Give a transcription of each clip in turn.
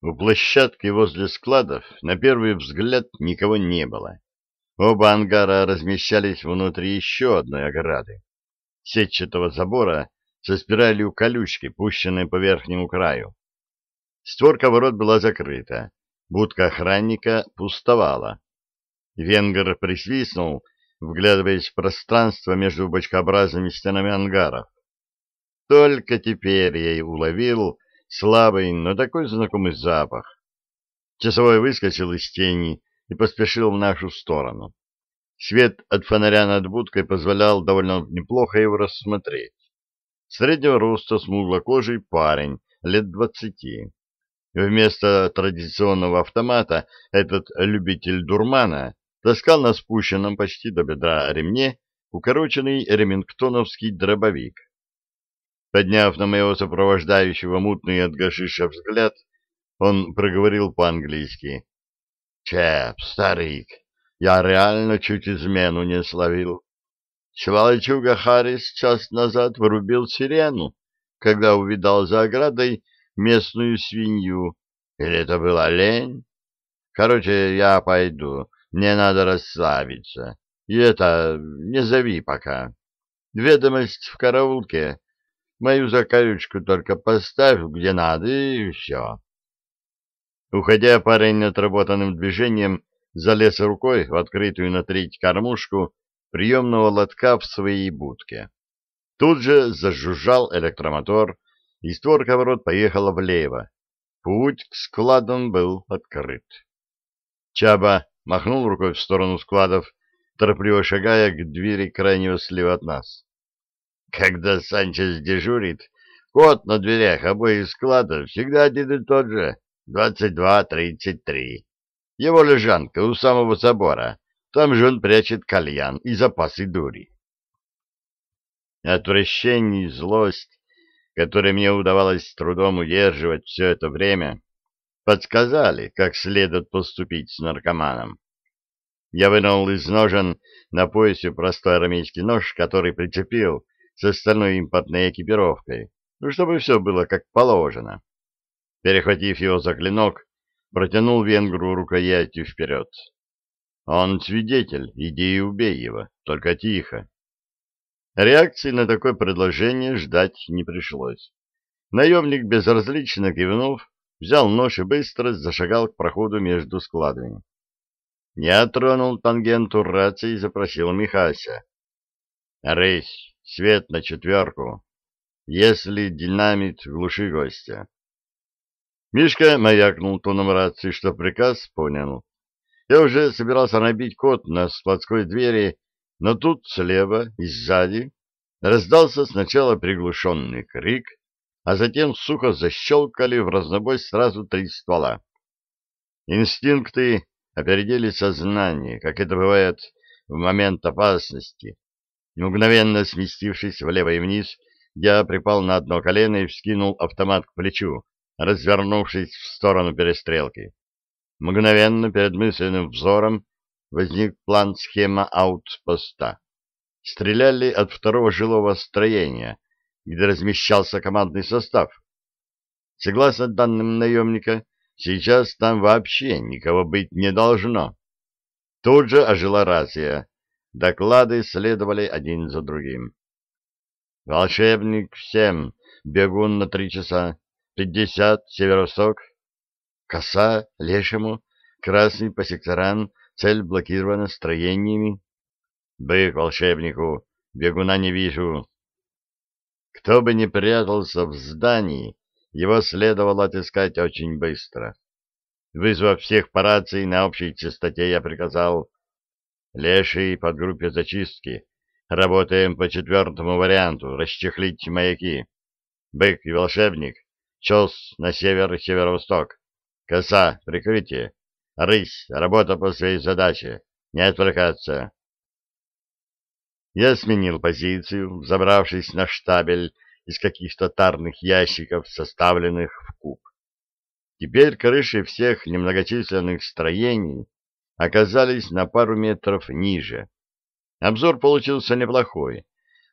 У площадки возле складов на первый взгляд никого не было. Оба ангара размещались внутри еще одной ограды, сетчатого забора со спиралью колючки, пущенной по верхнему краю. Створка ворот была закрыта, будка охранника пустовала. Венгер присвистнул, вглядываясь в пространство между бочкообразными стенами ангаров. Только теперь я и уловил слабый, но такой знакомый запах. Часовой выскочил из тени и поспешил в нашу сторону. Свет от фонаря над будкой позволял довольно неплохо его рассмотреть. Среднего роста смуглокожий парень, лет двадцати. Вместо традиционного автомата этот любитель дурмана таскал на спущенном почти до бедра ремне укороченный ремингтоновский дробовик. Подняв на моего сопровождающего мутный от гашиша взгляд, он проговорил по-английски. «Чеп, старик, я реально чуть измену не словил. Сволочуга Харрис час назад вырубил сирену, когда увидал за оградой местную свинью. Или это была лень? Короче, я пойду, мне надо расслабиться. И это, не зови пока. Ведомость в караулке. Мою закорючку только поставь где надо, и все. Уходя, парень отработанным движением залез рукой в открытую на треть кормушку приемного лотка в своей будке. Тут же зажужжал электромотор, и створка ворот поехала влево. Путь к складам был открыт. Чаба махнул рукой в сторону складов, торопливо шагая к двери крайнего слева от нас. Когда Санчес дежурит, код на дверях обоих складов всегда один и тот же — двадцать два тридцать три. Его лежанка у самого забора. Там же он прячет кальян и запасы дури. Отвращение и злость, которые мне удавалось с трудом удерживать все это время, подсказали, как следует поступить с наркоманом. Я вынул из ножен на поясе простой армейский нож, который прицепил с остальной импортной экипировкой, ну, чтобы все было как положено. Перехватив его за клинок, протянул венгру рукоятью вперед. Он свидетель, иди и убей его, только тихо. Реакции на такое предложение ждать не пришлось. Наемник, безразлично кивнув, взял нож и быстро зашагал к проходу между складами. Я тронул тангенту рации и запросил Михася. «Рысь, свет на четверку. Если динамит, глуши гостя». Мишка маякнул тоном рации, что приказ понял. Я уже собирался набить код на складской двери, но тут слева и сзади раздался сначала приглушенный крик, а затем сухо защелкали в разнобой сразу три ствола. Инстинкты опередили сознание, как это бывает в момент опасности. Мгновенно сместившись влево и вниз, я припал на одно колено и вскинул автомат к плечу, развернувшись в сторону перестрелки. Мгновенно перед мысленным взором возник план-схема аутпоста. Стреляли от второго жилого строения, где размещался командный состав. Согласно данным наемника, сейчас там вообще никого быть не должно. Тут же ожила рация. Доклады следовали один за другим. «Волшебник всем, бегун на три часа, пятьдесят, северо-восток, Коса лешему, красный по секторам, цель блокирована строениями. Бык волшебнику, бегуна не вижу. Кто бы ни прятался в здании, его следовало отыскать очень быстро. Вызвав всех по рации на общей частоте, я приказал «Леший под группе зачистки. Работаем по четвертому варианту. Расчехлить маяки. Бык и волшебник. Чес на север и северо-восток. Коса, прикрытие. Рысь, работа по своей задаче. Не отвлекаться. Я сменил позицию, забравшись на штабель из каких-то тарных ящиков, составленных в куб. Теперь крыши всех немногочисленных строений оказались на пару метров ниже. Обзор получился неплохой,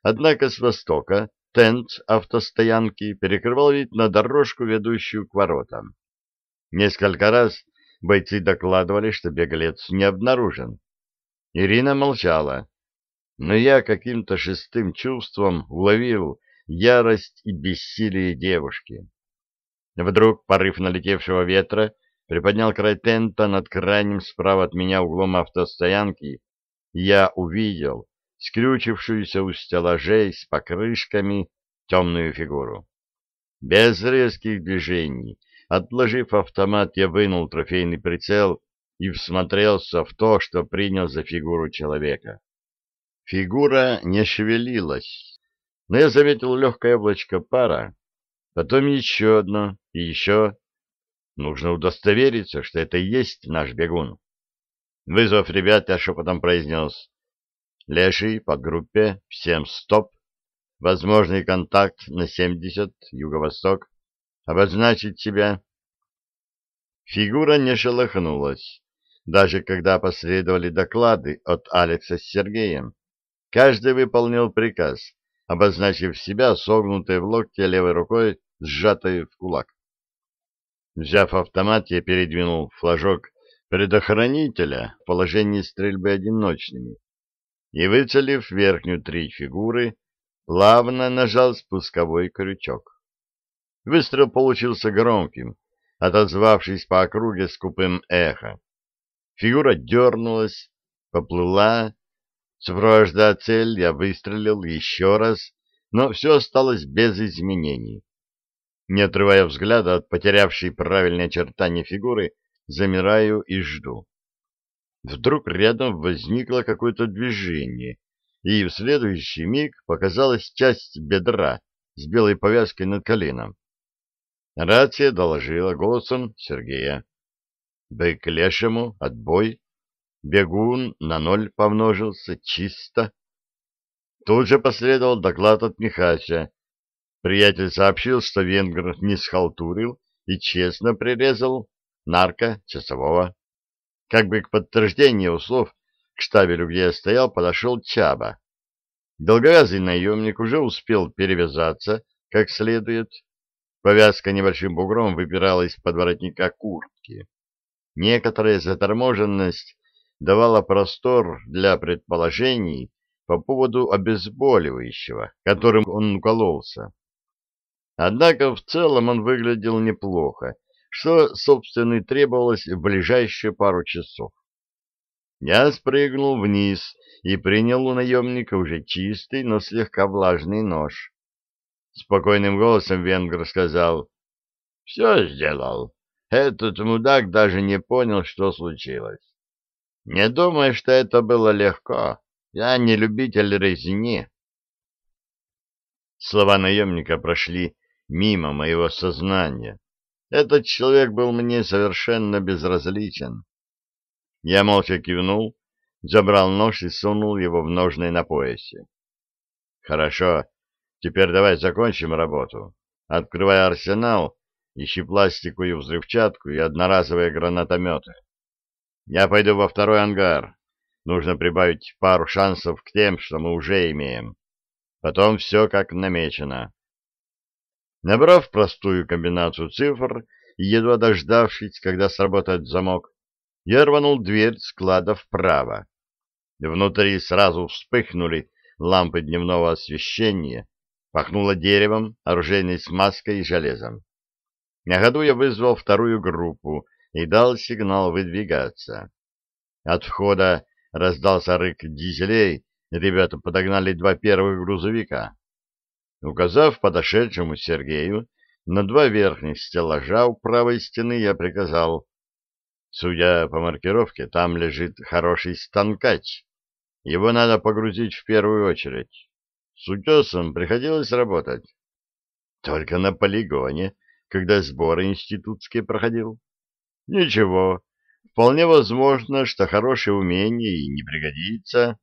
однако с востока тент автостоянки перекрывал вид на дорожку, ведущую к воротам. Несколько раз бойцы докладывали, что беглец не обнаружен. Ирина молчала, но я каким-то шестым чувством уловил ярость и бессилие девушки. Вдруг порыв налетевшего ветра приподнял край тента над крайним справа от меня углом автостоянки, и я увидел скрючившуюся у стеллажей с покрышками темную фигуру. Без резких движений, отложив автомат, я вынул трофейный прицел и всмотрелся в то, что принял за фигуру человека. Фигура не шевелилась, но я заметил легкое облачко пара, потом еще одно и еще. Нужно удостовериться, что это и есть наш бегун. Вызвав ребят, я шепотом произнес. Леший по группе, всем стоп. Возможный контакт на 70, юго-восток. Обозначить себя. Фигура не шелохнулась, даже когда последовали доклады от Алекса с Сергеем. Каждый выполнил приказ, обозначив себя согнутой в локте левой рукой, сжатой в кулак. Взяв автомат, я передвинул флажок предохранителя в положении стрельбы одиночными и, выцелив верхнюю три фигуры, плавно нажал спусковой крючок. Выстрел получился громким, отозвавшись по округе скупым эхо. Фигура дернулась, поплыла, Сопровождая цель, я выстрелил еще раз, но все осталось без изменений. Не отрывая взгляда от потерявшей правильное очертание фигуры, замираю и жду. Вдруг рядом возникло какое-то движение, и в следующий миг показалась часть бедра с белой повязкой над коленом. Рация доложила голосом Сергея. «Бык лешему, отбой!» Бегун на ноль помножился чисто. Тут же последовал доклад от Михася. Приятель сообщил, что венгр не схалтурил и честно прирезал нарко часового. Как бы к подтверждению слов к штабелю, где я стоял, подошел Чаба. Долговязый наемник уже успел перевязаться как следует. Повязка небольшим бугром выпирала из-под воротника куртки. Некоторая заторможенность давала простор для предположений по поводу обезболивающего, которым он укололся. Однако в целом он выглядел неплохо, что, собственно, и требовалось в ближайшие пару часов. Я спрыгнул вниз и принял у наемника уже чистый, но слегка влажный нож. Спокойным голосом венгр сказал, «Все сделал. Этот мудак даже не понял, что случилось. Не думаю, что это было легко. Я не любитель резни. Слова наемника прошли мимо моего сознания. Этот человек был мне совершенно безразличен. Я молча кивнул, забрал нож и сунул его в ножны на поясе. Хорошо, теперь давай закончим работу. Открывай арсенал, ищи пластиковую взрывчатку и одноразовые гранатометы. Я пойду во второй ангар. Нужно прибавить пару шансов к тем, что мы уже имеем. Потом все как намечено. Набрав простую комбинацию цифр и едва дождавшись, когда сработает замок, я рванул дверь склада вправо. Внутри сразу вспыхнули лампы дневного освещения, пахнуло деревом, оружейной смазкой и железом. На ходу я вызвал вторую группу и дал сигнал выдвигаться. От входа раздался рык дизелей, ребята подогнали два первых грузовика. Указав подошедшему Сергею на два верхних стеллажа у правой стены, я приказал. Судя по маркировке, там лежит хороший станкач. Его надо погрузить в первую очередь. С утесом приходилось работать. Только на полигоне, когда сборы институтские проходил. Ничего, вполне возможно, что хорошее умение и не пригодится.